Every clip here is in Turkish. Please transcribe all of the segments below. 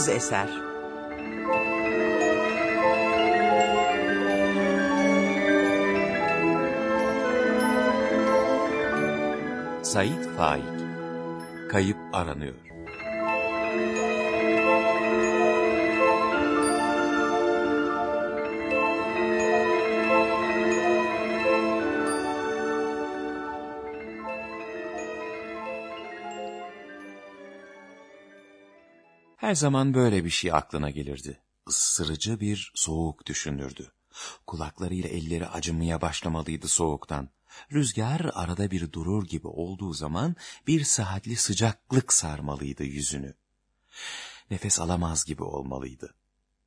Bağımsız eser. Sait Faik Kayıp aranıyor. Her zaman böyle bir şey aklına gelirdi. Isırıcı bir soğuk düşünürdü. Kulaklarıyla elleri acımaya başlamalıydı soğuktan. Rüzgar arada bir durur gibi olduğu zaman bir saatli sıcaklık sarmalıydı yüzünü. Nefes alamaz gibi olmalıydı.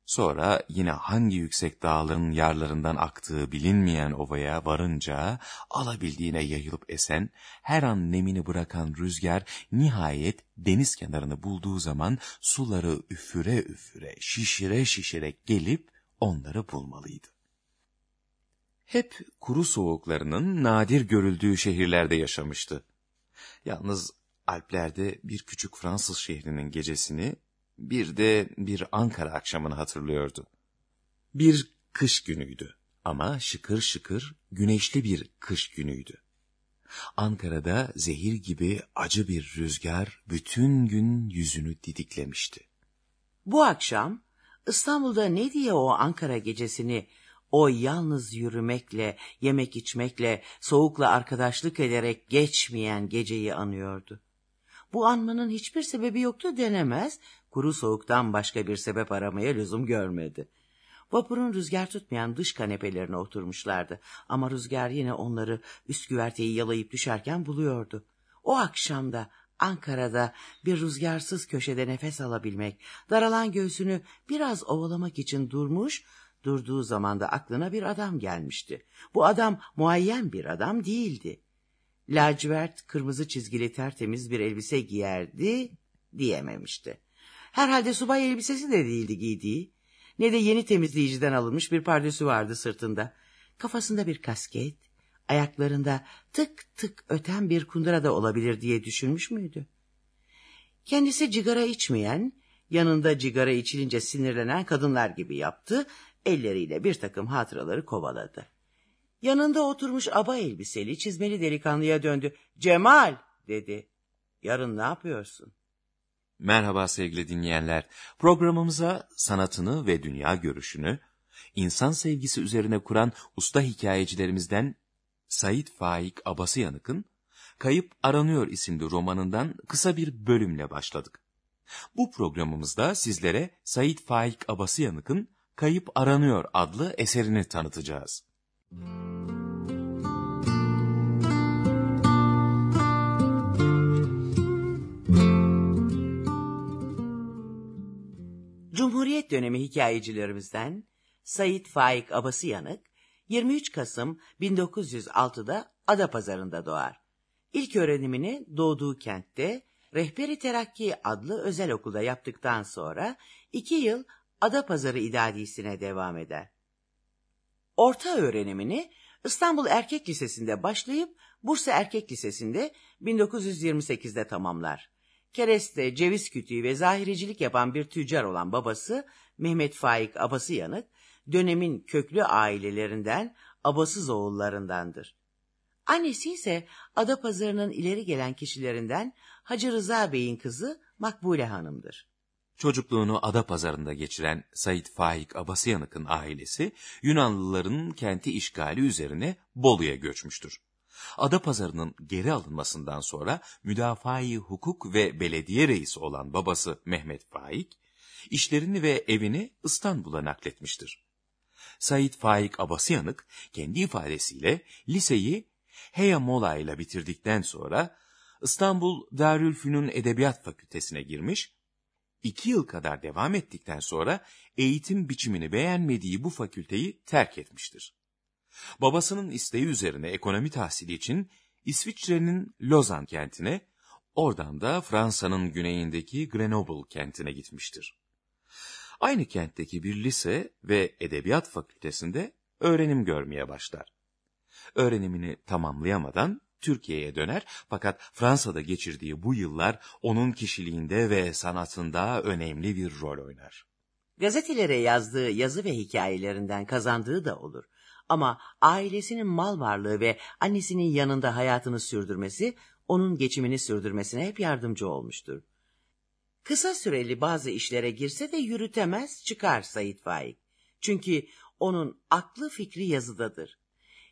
Sonra yine hangi yüksek dağların yarlarından aktığı bilinmeyen ovaya varınca alabildiğine yayılıp esen, her an nemini bırakan rüzgar nihayet deniz kenarını bulduğu zaman suları üfüre üfüre, şişire şişire gelip onları bulmalıydı. Hep kuru soğuklarının nadir görüldüğü şehirlerde yaşamıştı. Yalnız Alplerde bir küçük Fransız şehrinin gecesini bir de bir Ankara akşamını hatırlıyordu. Bir kış günüydü ama şıkır şıkır güneşli bir kış günüydü. Ankara'da zehir gibi acı bir rüzgar bütün gün yüzünü didiklemişti. Bu akşam İstanbul'da ne diye o Ankara gecesini o yalnız yürümekle, yemek içmekle, soğukla arkadaşlık ederek geçmeyen geceyi anıyordu. Bu anmanın hiçbir sebebi yoktu denemez, kuru soğuktan başka bir sebep aramaya lüzum görmedi. Vapurun rüzgar tutmayan dış kanepelerine oturmuşlardı ama rüzgar yine onları üst güverteyi yalayıp düşerken buluyordu. O akşamda Ankara'da bir rüzgarsız köşede nefes alabilmek, daralan göğsünü biraz ovalamak için durmuş, durduğu zaman da aklına bir adam gelmişti. Bu adam muayyen bir adam değildi. Lacivert kırmızı çizgili tertemiz bir elbise giyerdi diyememişti. Herhalde subay elbisesi de değildi giydiği. Ne de yeni temizleyiciden alınmış bir pardesü vardı sırtında. Kafasında bir kasket, ayaklarında tık tık öten bir kundura da olabilir diye düşünmüş müydü? Kendisi cigara içmeyen, yanında cigara içilince sinirlenen kadınlar gibi yaptı, elleriyle bir takım hatıraları kovaladı. Yanında oturmuş aba elbiseli, çizmeli delikanlıya döndü. Cemal dedi. Yarın ne yapıyorsun? Merhaba sevgili dinleyenler. Programımıza sanatını ve dünya görüşünü, insan sevgisi üzerine kuran usta hikayecilerimizden Sait Faik Abasıyanık'ın Kayıp Aranıyor isimli romanından kısa bir bölümle başladık. Bu programımızda sizlere Sait Faik Abasıyanık'ın Kayıp Aranıyor adlı eserini tanıtacağız. Cumhuriyet dönemi hikayecilerimizden Sait Faik Abasıyanık 23 Kasım 1906'da Adapazarı'nda doğar. İlk öğrenimini doğduğu kentte Rehberi Terakki adlı özel okulda yaptıktan sonra iki yıl Adapazarı İdadisi'ne devam eder. Orta öğrenimini İstanbul Erkek Lisesi'nde başlayıp Bursa Erkek Lisesi'nde 1928'de tamamlar. Kereste, ceviz kütüğü ve zahiricilik yapan bir tüccar olan babası Mehmet Faik Abasıyanık, dönemin köklü ailelerinden Abasız oğullarındandır. Annesi ise Adapazarı'nın ileri gelen kişilerinden Hacı Rıza Bey'in kızı Makbule Hanım'dır. Çocukluğunu Adapazarı'nda geçiren Said Faik Abasıyanık'ın ailesi Yunanlıların kenti işgali üzerine Bolu'ya göçmüştür. Adapazarı'nın geri alınmasından sonra müdafaa hukuk ve belediye reisi olan babası Mehmet Faik, işlerini ve evini İstanbul'a nakletmiştir. Said Faik Abasıyanık kendi ifadesiyle liseyi Heya Mola ile bitirdikten sonra İstanbul Darülfünun Edebiyat Fakültesine girmiş, iki yıl kadar devam ettikten sonra eğitim biçimini beğenmediği bu fakülteyi terk etmiştir. Babasının isteği üzerine ekonomi tahsili için İsviçre'nin Lozan kentine, oradan da Fransa'nın güneyindeki Grenoble kentine gitmiştir. Aynı kentteki bir lise ve edebiyat fakültesinde öğrenim görmeye başlar. Öğrenimini tamamlayamadan Türkiye'ye döner fakat Fransa'da geçirdiği bu yıllar onun kişiliğinde ve sanatında önemli bir rol oynar. Gazetelere yazdığı yazı ve hikayelerinden kazandığı da olur. Ama ailesinin mal varlığı ve annesinin yanında hayatını sürdürmesi onun geçimini sürdürmesine hep yardımcı olmuştur. Kısa süreli bazı işlere girse de yürütemez çıkar Sayit Faik. Çünkü onun aklı fikri yazıdadır.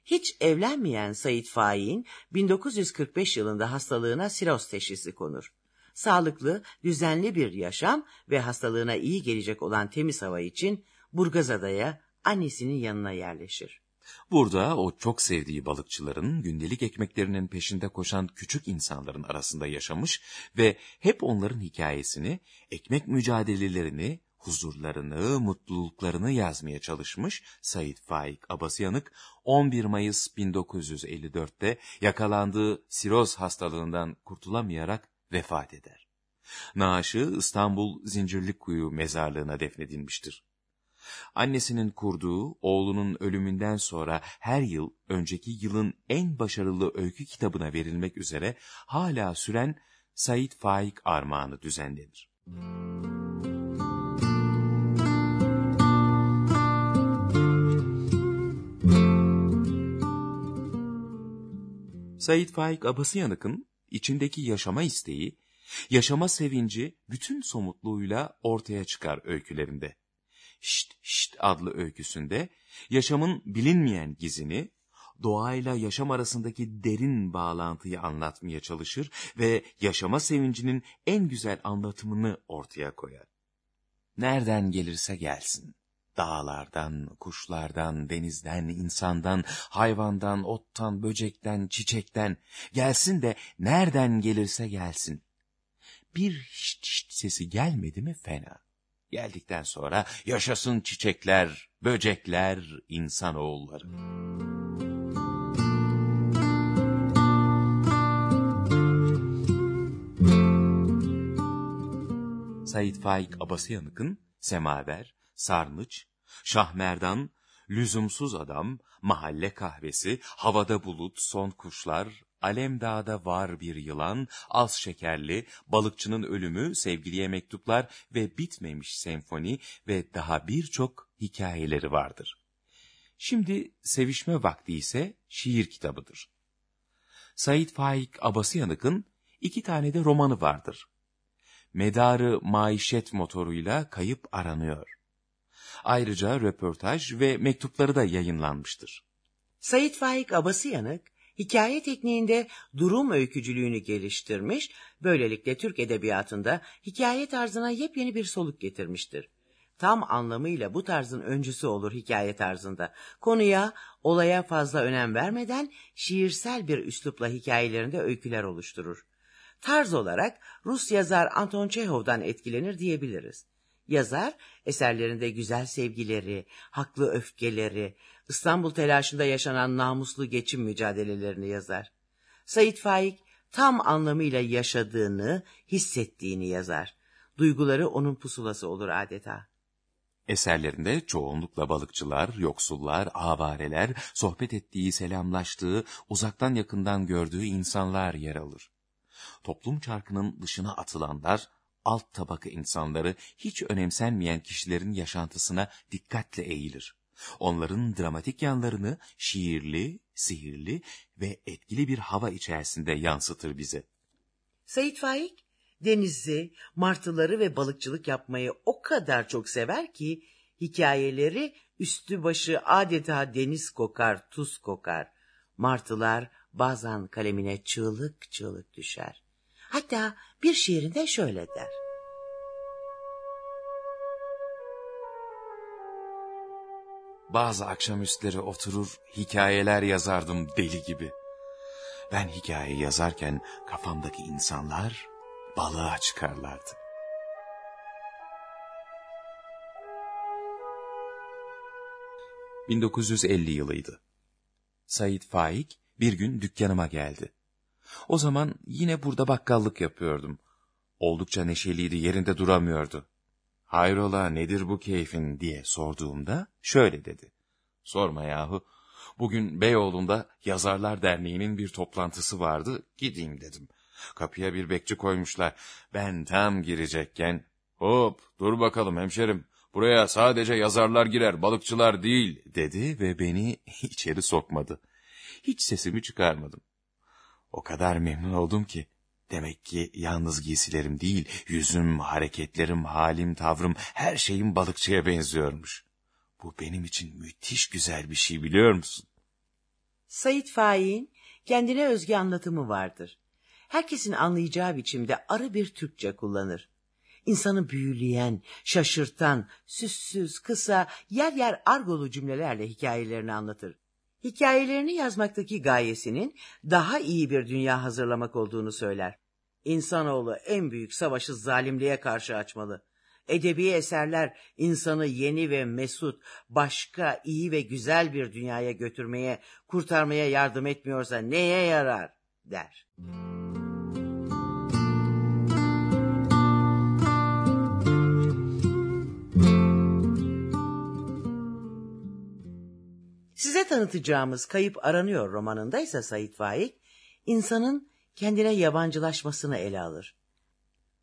Hiç evlenmeyen Sayit Faik'in 1945 yılında hastalığına siroz teşhisi konur. Sağlıklı, düzenli bir yaşam ve hastalığına iyi gelecek olan temiz hava için Burgazada'ya annesinin yanına yerleşir. Burada o çok sevdiği balıkçıların gündelik ekmeklerinin peşinde koşan küçük insanların arasında yaşamış ve hep onların hikayesini, ekmek mücadelelerini, huzurlarını, mutluluklarını yazmaya çalışmış Said Faik Abasyanık 11 Mayıs 1954'te yakalandığı siroz hastalığından kurtulamayarak vefat eder. Naaşı İstanbul Zincirlikuyu mezarlığına defnedilmiştir. Annesinin kurduğu oğlunun ölümünden sonra her yıl önceki yılın en başarılı öykü kitabına verilmek üzere hala süren Said Faik Armağanı düzenlenir. Said Faik Abasıyanık'ın içindeki yaşama isteği, yaşama sevinci bütün somutluğuyla ortaya çıkar öykülerinde. Şşt Şşt adlı öyküsünde yaşamın bilinmeyen gizini, doğayla yaşam arasındaki derin bağlantıyı anlatmaya çalışır ve yaşama sevincinin en güzel anlatımını ortaya koyar. Nereden gelirse gelsin. Dağlardan, kuşlardan, denizden, insandan, hayvandan, ottan, böcekten, çiçekten gelsin de nereden gelirse gelsin. Bir şşt sesi gelmedi mi fena. Geldikten sonra yaşasın çiçekler, böcekler, insanoğulları. Said Faik Abasıyanık'ın Semaver, Sarnıç, Şahmerdan, Lüzumsuz Adam, Mahalle Kahvesi, Havada Bulut, Son Kuşlar, Alemdağ'da var bir yılan, az şekerli, balıkçının ölümü, sevgiliye mektuplar ve bitmemiş senfoni ve daha birçok hikayeleri vardır. Şimdi sevişme vakti ise şiir kitabıdır. Said Faik Abasıyanık'ın iki tane de romanı vardır. Medarı maişet motoruyla kayıp aranıyor. Ayrıca röportaj ve mektupları da yayınlanmıştır. Said Faik Abasıyanık, hikaye tekniğinde durum öykücülüğünü geliştirmiş, böylelikle Türk edebiyatında hikaye tarzına yepyeni bir soluk getirmiştir. Tam anlamıyla bu tarzın öncüsü olur hikaye tarzında. Konuya, olaya fazla önem vermeden şiirsel bir üslupla hikayelerinde öyküler oluşturur. Tarz olarak Rus yazar Anton Çehov'dan etkilenir diyebiliriz. Yazar eserlerinde güzel sevgileri, haklı öfkeleri, İstanbul telaşında yaşanan namuslu geçim mücadelelerini yazar. Said Faik tam anlamıyla yaşadığını, hissettiğini yazar. Duyguları onun pusulası olur adeta. Eserlerinde çoğunlukla balıkçılar, yoksullar, avareler, sohbet ettiği, selamlaştığı, uzaktan yakından gördüğü insanlar yer alır. Toplum çarkının dışına atılanlar, alt tabaka insanları hiç önemsenmeyen kişilerin yaşantısına dikkatle eğilir. Onların dramatik yanlarını şiirli, sihirli ve etkili bir hava içerisinde yansıtır bize. Sayit Faik, denizi, martıları ve balıkçılık yapmayı o kadar çok sever ki, hikayeleri üstü başı adeta deniz kokar, tuz kokar. Martılar bazen kalemine çığlık çığlık düşer. Hatta bir şiirinde şöyle der. Bazı akşamüstleri oturur hikayeler yazardım deli gibi. Ben hikaye yazarken kafamdaki insanlar balığa çıkarlardı. ...1950 yılıydı. Said Faik bir gün dükkanıma geldi. O zaman yine burada bakkallık yapıyordum. Oldukça neşeliydi, yerinde duramıyordu. Hayrola nedir bu keyfin diye sorduğumda şöyle dedi. Sorma yahu, Bugün Beyoğlu'nda Yazarlar Derneği'nin bir toplantısı vardı, gideyim dedim. Kapıya bir bekçi koymuşlar. Ben tam girecekken, hop dur bakalım hemşerim, buraya sadece yazarlar girer, balıkçılar değil, dedi ve beni içeri sokmadı. Hiç sesimi çıkarmadım. O kadar memnun oldum ki, demek ki yalnız giysilerim değil, yüzüm, hareketlerim, halim, tavrım, her şeyim balıkçıya benziyormuş. Bu benim için müthiş güzel bir şey biliyor musun? Said Faik'in kendine özgü anlatımı vardır. Herkesin anlayacağı biçimde arı bir Türkçe kullanır. İnsanı büyüleyen, şaşırtan, süssüz, kısa, yer yer argolu cümlelerle hikayelerini anlatır. Hikayelerini yazmaktaki gayesinin daha iyi bir dünya hazırlamak olduğunu söyler. İnsanoğlu en büyük savaşı zalimliğe karşı açmalı. Edebi eserler insanı yeni ve mesut, başka, iyi ve güzel bir dünyaya götürmeye, kurtarmaya yardım etmiyorsa neye yarar der. Size tanıtacağımız Kayıp Aranıyor romanında ise Sait Faik, insanın kendine yabancılaşmasını ele alır.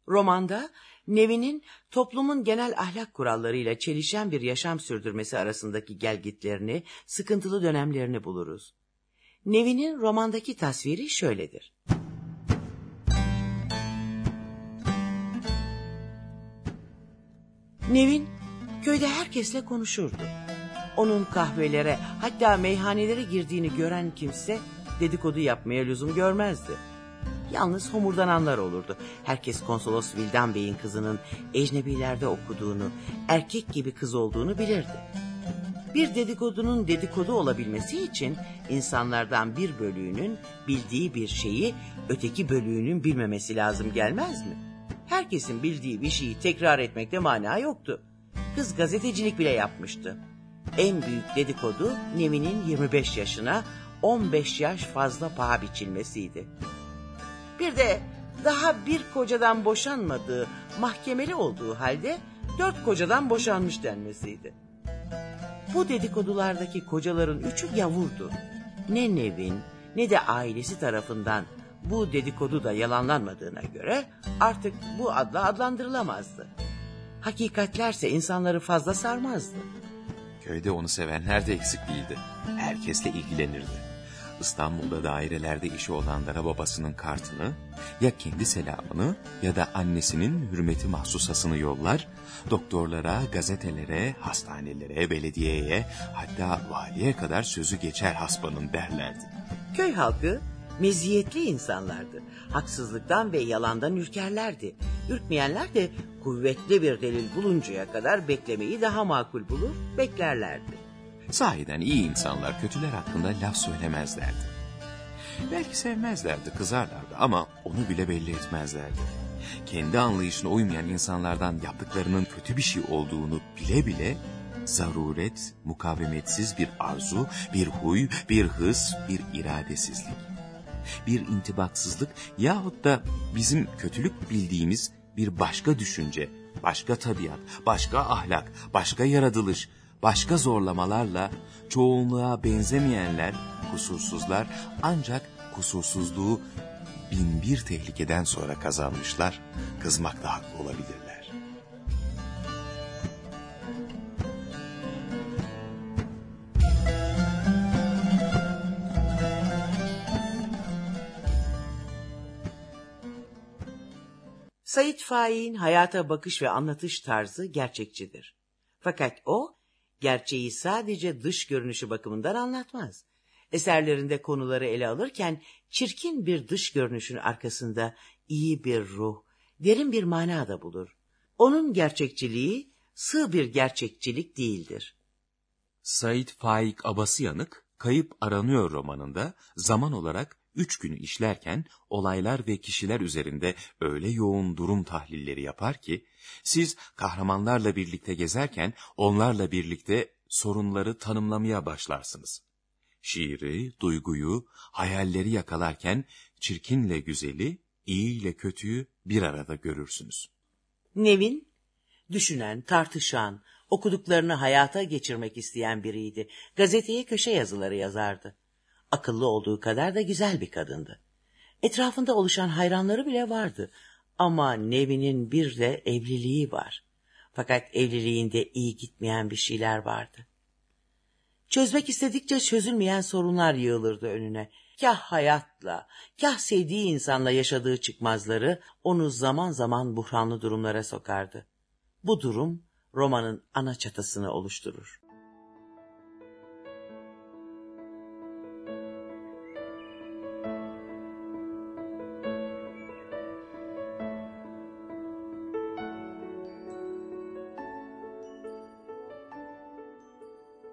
Romanda Nevin'in toplumun genel ahlak kurallarıyla çelişen bir yaşam sürdürmesi arasındaki gelgitlerini, sıkıntılı dönemlerini buluruz. Nevin'in romandaki tasviri şöyledir. Nevin köyde herkesle konuşurdu. Onun kahvelere hatta meyhanelere girdiğini gören kimse dedikodu yapmaya lüzum görmezdi. Yalnız homurdananlar olurdu. Herkes konsolos Vildan Bey'in kızının ecnebilerde okuduğunu, erkek gibi kız olduğunu bilirdi. Bir dedikodunun dedikodu olabilmesi için insanlardan bir bölüğünün bildiği bir şeyi öteki bölüğünün bilmemesi lazım gelmez mi? Herkesin bildiği bir şeyi tekrar etmekte mana yoktu. Kız gazetecilik bile yapmıştı. En büyük dedikodu Nevin'in 25 yaşına 15 yaş fazla paha biçilmesiydi. Bir de daha bir kocadan boşanmadığı, mahkemeli olduğu halde dört kocadan boşanmış denmesiydi. Bu dedikodulardaki kocaların üçü yavurdu. Ne Nevin ne de ailesi tarafından bu dedikodu da yalanlanmadığına göre artık bu adla adlandırılamazdı. Hakikatlerse insanları fazla sarmazdı. Köyde onu sevenler de eksik değildi. Herkesle ilgilenirdi. İstanbul'da dairelerde işi olanlara babasının kartını, ya kendi selamını ya da annesinin hürmeti mahsusasını yollar, doktorlara, gazetelere, hastanelere, belediyeye hatta valiye kadar sözü geçer hasbanın derlerdi. Köy halkı meziyetli insanlardı. Haksızlıktan ve yalandan ürkerlerdi. Ürkmeyenler de kuvvetli bir delil buluncaya kadar beklemeyi daha makul bulur, beklerlerdi. Sahiden iyi insanlar kötüler hakkında laf söylemezlerdi. Belki sevmezlerdi, kızarlardı ama onu bile belli etmezlerdi. Kendi anlayışına uymayan insanlardan yaptıklarının kötü bir şey olduğunu bile bile zaruret, mukavemetsiz bir arzu, bir huy, bir hız, bir iradesizlik. Bir intibaksızlık yahut da bizim kötülük bildiğimiz bir başka düşünce, başka tabiat, başka ahlak, başka yaratılış, başka zorlamalarla çoğunluğa benzemeyenler, kusursuzlar ancak kusursuzluğu bin bir tehlikeden sonra kazanmışlar, kızmakta haklı olabilirler. Sayit Faik'in hayata bakış ve anlatış tarzı gerçekçidir. Fakat o gerçeği sadece dış görünüşü bakımından anlatmaz. Eserlerinde konuları ele alırken çirkin bir dış görünüşün arkasında iyi bir ruh, derin bir mana da bulur. Onun gerçekçiliği sığ bir gerçekçilik değildir. Said Faik Abasıyanık, Kayıp Aranıyor romanında zaman olarak üç günü işlerken olaylar ve kişiler üzerinde öyle yoğun durum tahlilleri yapar ki, siz kahramanlarla birlikte gezerken onlarla birlikte sorunları tanımlamaya başlarsınız. Şiiri, duyguyu, hayalleri yakalarken çirkinle güzeli, iyiyle kötüyü bir arada görürsünüz. Nevin, düşünen, tartışan, Okuduklarını hayata geçirmek isteyen biriydi. Gazeteye köşe yazıları yazardı. Akıllı olduğu kadar da güzel bir kadındı. Etrafında oluşan hayranları bile vardı. Ama Nevin'in bir de evliliği var. Fakat evliliğinde iyi gitmeyen bir şeyler vardı. Çözmek istedikçe çözülmeyen sorunlar yığılırdı önüne. Kah hayatla, kah sevdiği insanla yaşadığı çıkmazları onu zaman zaman buhranlı durumlara sokardı. Bu durum romanın ana çatısını oluşturur.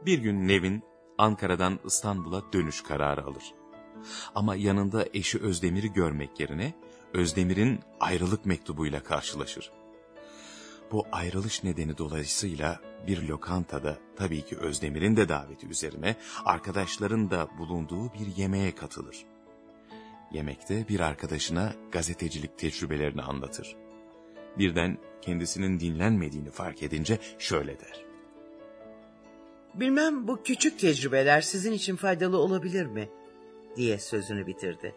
Bir gün Nevin Ankara'dan İstanbul'a dönüş kararı alır. Ama yanında eşi Özdemir'i görmek yerine Özdemir'in ayrılık mektubuyla karşılaşır. Bu ayrılış nedeni dolayısıyla bir lokantada tabii ki Özdemir'in de daveti üzerine arkadaşların da bulunduğu bir yemeğe katılır. Yemekte bir arkadaşına gazetecilik tecrübelerini anlatır. Birden kendisinin dinlenmediğini fark edince şöyle der. Bilmem bu küçük tecrübeler sizin için faydalı olabilir mi? diye sözünü bitirdi.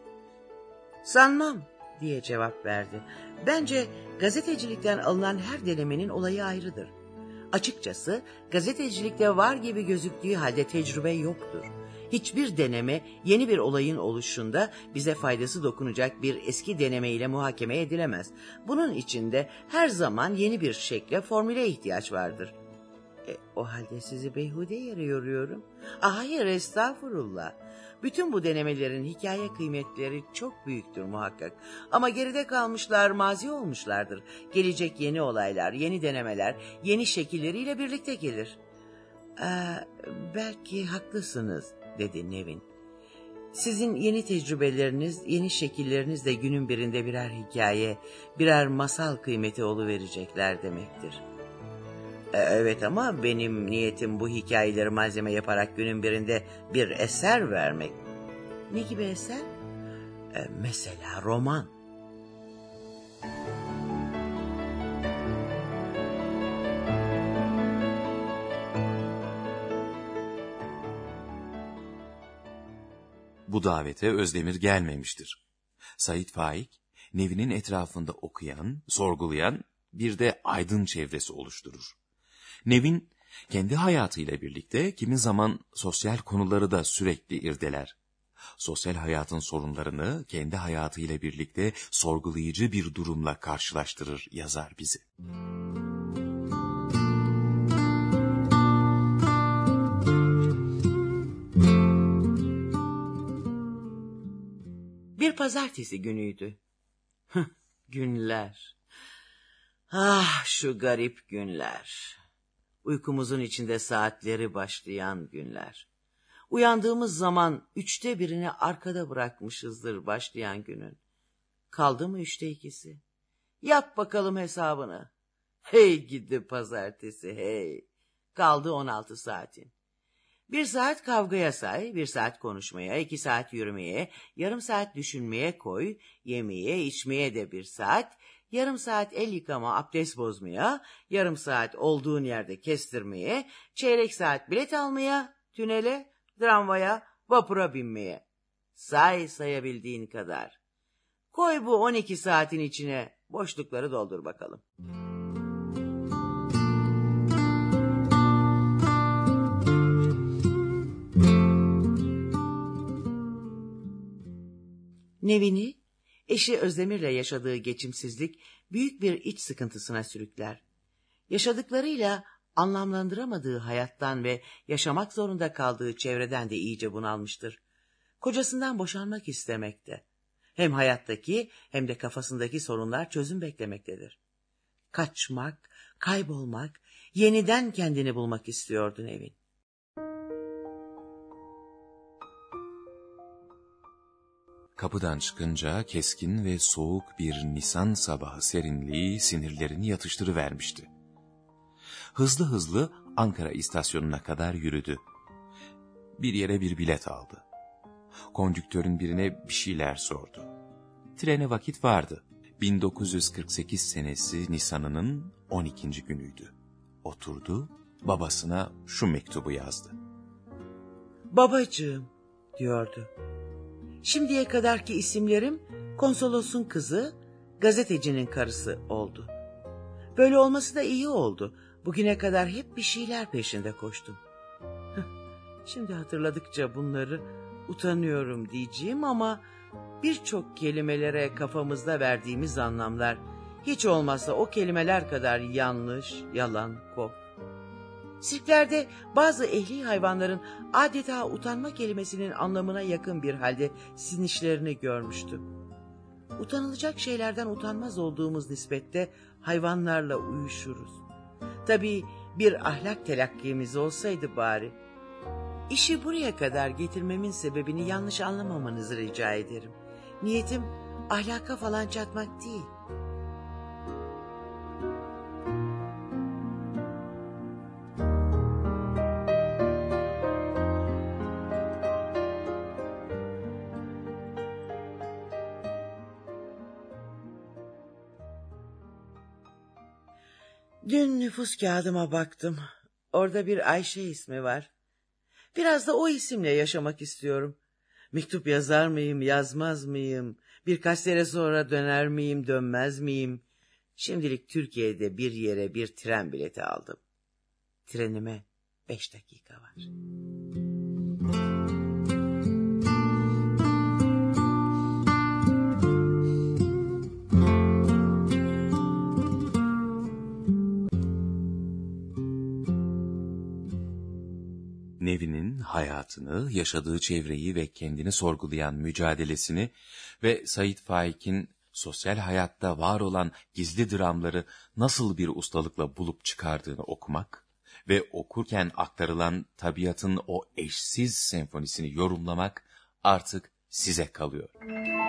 Sanmam diye cevap verdi. Bence gazetecilikten alınan her denemenin olayı ayrıdır. Açıkçası gazetecilikte var gibi gözüktüğü halde tecrübe yoktur. Hiçbir deneme yeni bir olayın oluşunda bize faydası dokunacak bir eski deneme ile muhakeme edilemez. Bunun içinde her zaman yeni bir şekle, formüle ihtiyaç vardır. E, o halde sizi beyhude yere yoruyorum. Ah, hayır estağfurullah. Bütün bu denemelerin hikaye kıymetleri çok büyüktür muhakkak. Ama geride kalmışlar mazi olmuşlardır. Gelecek yeni olaylar, yeni denemeler, yeni şekilleriyle birlikte gelir. Ee, belki haklısınız dedi Nevin. Sizin yeni tecrübeleriniz, yeni şekilleriniz de günün birinde birer hikaye, birer masal kıymeti verecekler demektir. E, evet ama benim niyetim bu hikayeleri malzeme yaparak günün birinde bir eser vermek. Ne gibi eser? E, mesela roman. Bu davete Özdemir gelmemiştir. Sait Faik, Nevin'in etrafında okuyan, sorgulayan bir de aydın çevresi oluşturur. Nevin kendi hayatıyla birlikte kimi zaman sosyal konuları da sürekli irdeler. Sosyal hayatın sorunlarını kendi hayatıyla birlikte sorgulayıcı bir durumla karşılaştırır yazar bizi. Bir pazartesi günüydü. günler. Ah şu garip günler. Uykumuzun içinde saatleri başlayan günler. Uyandığımız zaman üçte birini arkada bırakmışızdır başlayan günün. Kaldı mı üçte ikisi? Yap bakalım hesabını. Hey gidi pazartesi hey. Kaldı on altı saatin. Bir saat kavgaya say, bir saat konuşmaya, iki saat yürümeye, yarım saat düşünmeye koy, yemeye, içmeye de bir saat, yarım saat el yıkama, abdest bozmaya, yarım saat olduğun yerde kestirmeye, çeyrek saat bilet almaya, tünele, tramvaya, vapura binmeye. Say sayabildiğin kadar. Koy bu 12 saatin içine boşlukları doldur bakalım. Nevini Eşi Özdemir'le yaşadığı geçimsizlik büyük bir iç sıkıntısına sürükler. Yaşadıklarıyla anlamlandıramadığı hayattan ve yaşamak zorunda kaldığı çevreden de iyice bunalmıştır. Kocasından boşanmak istemekte. Hem hayattaki hem de kafasındaki sorunlar çözüm beklemektedir. Kaçmak, kaybolmak, yeniden kendini bulmak istiyordu Nevin. Kapıdan çıkınca keskin ve soğuk bir Nisan sabahı serinliği sinirlerini yatıştırıvermişti. Hızlı hızlı Ankara istasyonuna kadar yürüdü. Bir yere bir bilet aldı. Kondüktörün birine bir şeyler sordu. Trene vakit vardı. 1948 senesi Nisan'ının 12. günüydü. Oturdu babasına şu mektubu yazdı. Babacığım diyordu. Şimdiye kadarki isimlerim konsolosun kızı, gazetecinin karısı oldu. Böyle olması da iyi oldu. Bugüne kadar hep bir şeyler peşinde koştum. Şimdi hatırladıkça bunları utanıyorum diyeceğim ama birçok kelimelere kafamızda verdiğimiz anlamlar hiç olmazsa o kelimeler kadar yanlış, yalan, kop. Sirklerde bazı ehli hayvanların adeta utanma kelimesinin anlamına yakın bir halde sinişlerini görmüştüm. Utanılacak şeylerden utanmaz olduğumuz nispette hayvanlarla uyuşuruz. Tabii bir ahlak telakkimiz olsaydı bari. İşi buraya kadar getirmemin sebebini yanlış anlamamanızı rica ederim. Niyetim ahlaka falan çatmak değil. Nüfus kağıdıma baktım. Orada bir Ayşe ismi var. Biraz da o isimle yaşamak istiyorum. Mektup yazar mıyım, yazmaz mıyım? Birkaç sene sonra döner miyim, dönmez miyim? Şimdilik Türkiye'de bir yere bir tren bileti aldım. Trenime beş dakika var. Nevin'in hayatını, yaşadığı çevreyi ve kendini sorgulayan mücadelesini ve Said Faik'in sosyal hayatta var olan gizli dramları nasıl bir ustalıkla bulup çıkardığını okumak ve okurken aktarılan tabiatın o eşsiz senfonisini yorumlamak artık size kalıyor. Bu